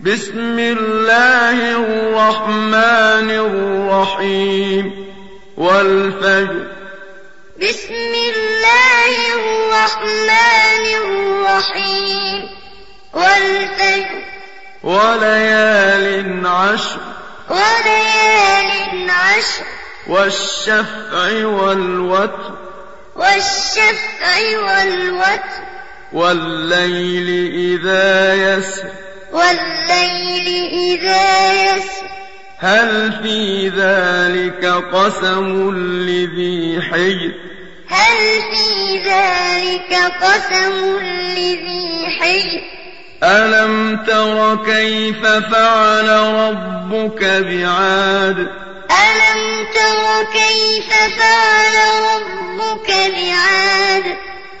بسم الله الرحمن الرحيم. والفجر. بسم الله الرحمن الرحيم. والفجر. وليال عشر. وليال عشر. والشفع والوتر. والشفع والوتر. والليل إذا يسر. والليل إذا يسر. هل في ذلك قسم لذي حجر؟ هل في ذلك قسم لذي حجر؟ ألم تر كيف فعل ربك بعاد؟ ألم تر كيف فعل ربك بعاد؟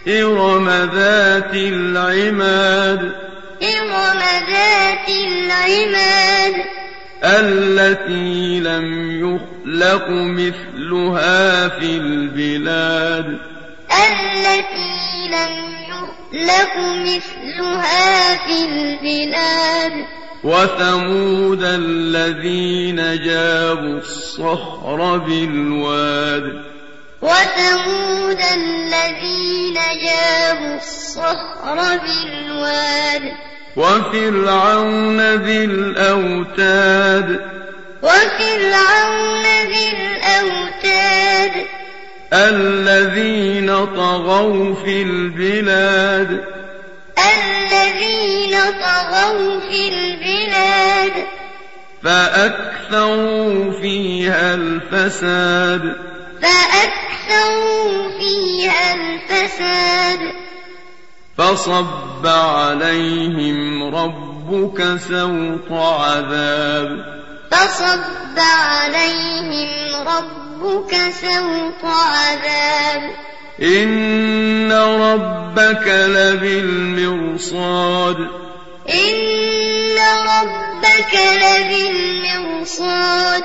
إرم ذات العماد. إرم ذات العماد. التي لم يخلق مثلها في البلاد. التي لم يخلق مثلها في البلاد. وثمود الذين جابوا الصخر بالواد. وثمود الذين جابوا الصخر بالواد وفرعون ذي الأوتاد وفرعون ذي الأوتاد الذين طغوا في البلاد الذين طغوا في البلاد فأكثروا فيها الفساد فأكثروا فيها الفساد فصب عليهم ربك سوط عذاب فصب عليهم ربك سوط عذاب إن ربك لبالمرصاد إن ربك لبالمرصاد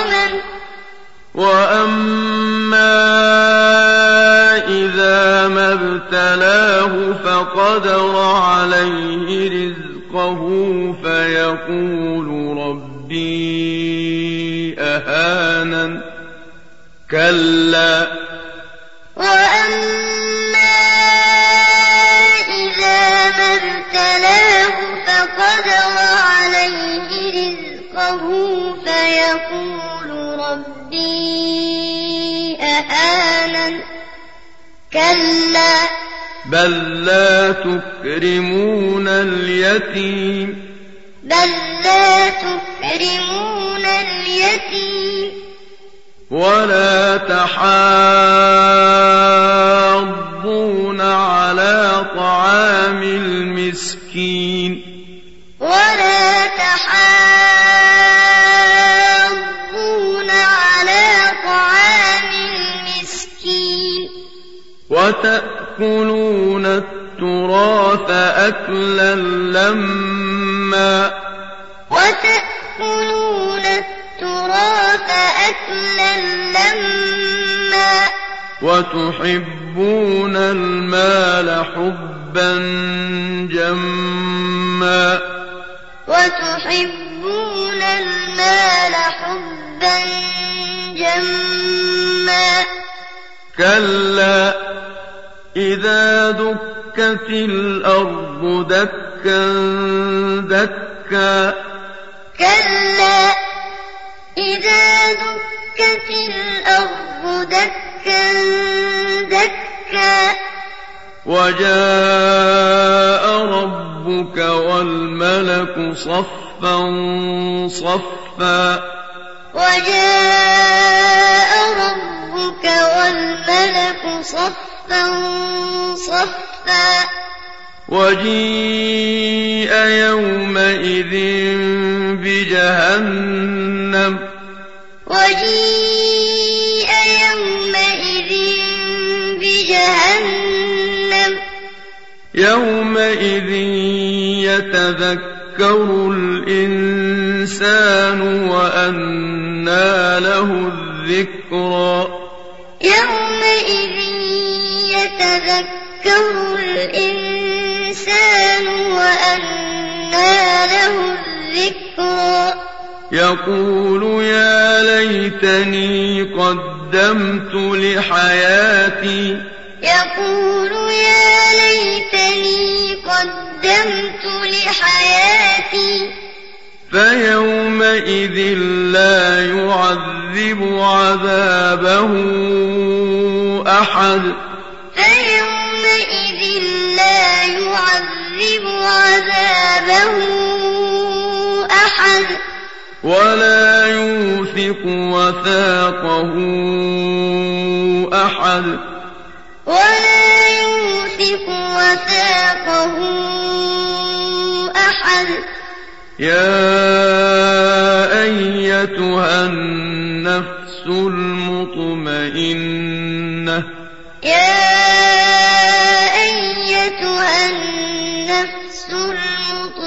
أكرمن وأما إذا ما ابتلاه فقدر عليه رزقه فيقول ربي أهانن كلا. وأما رزقه فيقول ربي أهانن كلا بل لا تكرمون اليتيم بل لا تكرمون اليتيم ولا تحاضون على طعام المسكين وتأكلون التراث أكلا لما وتأكلون التراث أكلا لما وتحبون المال حبا جما وتحبون المال حبا جما كلا إذا دكت الأرض دكا دكا. كلا. إذا دكت الأرض دكا دكا. وجاء ربك والملك صفا صفا. وجاء صفا صفا. وجيء يومئذ بجهنم. وجيء يومئذ بجهنم. يومئذ يتذكر الإنسان وأنى له الذكرى. يومئذ يتذكر الإنسان وأنى له الذكرى يقول يا ليتني قدمت لحياتي. يقول يا ليتني قدمت لحياتي. فيومئذ لا يعذب عذابه أحد. ولا يوثق وثاقه أحد. ولا يوثق وثاقه أحد. يا أيتها النفس المطمئنة. يا أيتها النفس المطمئنة.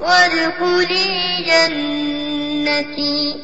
وادخلي جنتي.